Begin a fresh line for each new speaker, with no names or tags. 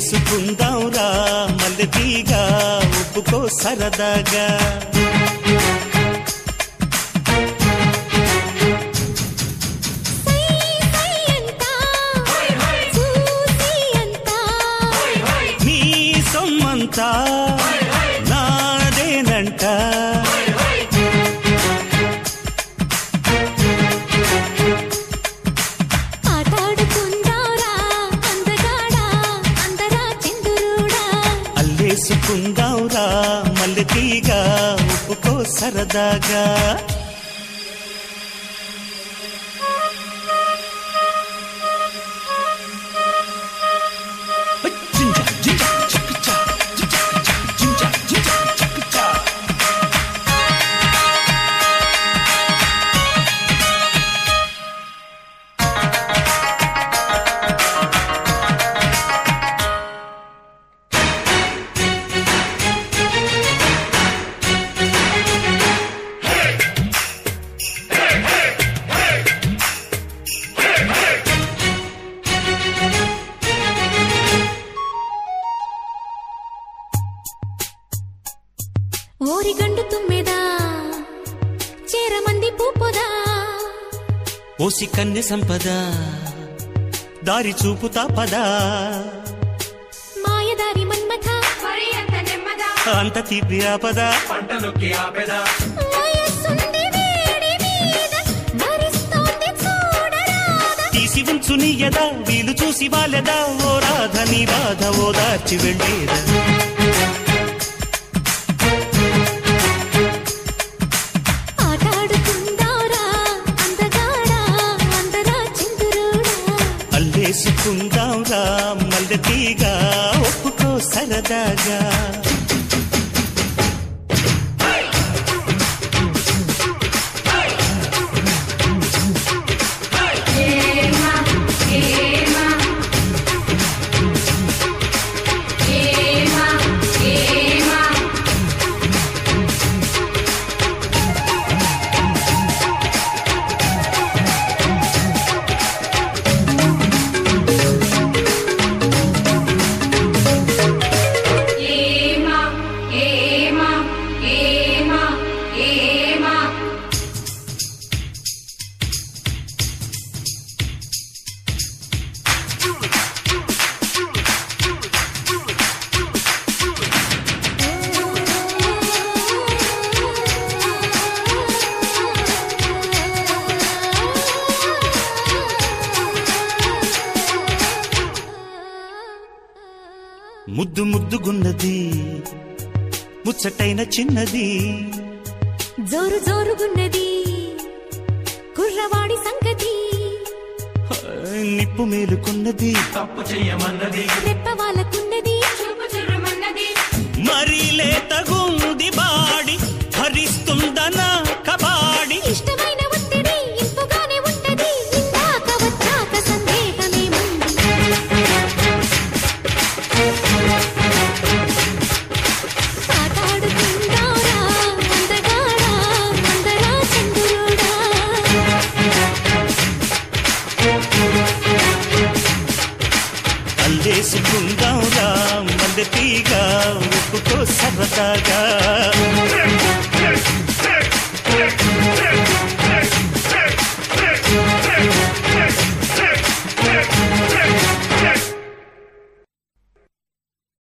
అల్లేసుకుందాంరా మల్లెతీగా ఒప్పుకో సరదాగా. నీ సొమ్మంతా నాదేనంట. అల్లేసుకుందాంరా మల్లెతీగా ఒప్పుకో సరదాగా.
ఓరిగండు తుమ్మెదా? చేరమంది పూపొదా?
ఓసి కన్య సంపద? దారి చూపుతా పదా?
మాయదారి మన్మథ?
అంత తీపి ఆపద?
మీద భరిస్తోంది చూడరాదా?
తీసి ఉంచు నీ యదా వీలు చూసి వాలెదా? ఓ రాధ నీ బాధ ఓదార్చి వెళ్ళేదా? అల్లేసుకుందాంరా మల్లెతీగా ఒప్పుకో సరదాగా. ముద్దు ముద్దుగున్నది ముచ్చటైన చిన్నది.
జోరు జోరుగున్నది కుర్రవాడి సంగతి.
నిప్పు మేలుకున్నది.
రెప్ప వాళ్ళకున్నది
మరీ లేతగుంది బాడి భరిస్తుందన కబాడి.
ఇష్టమైన
ಸಿಗ ಉಪ್ಪು ಸವತಾಗ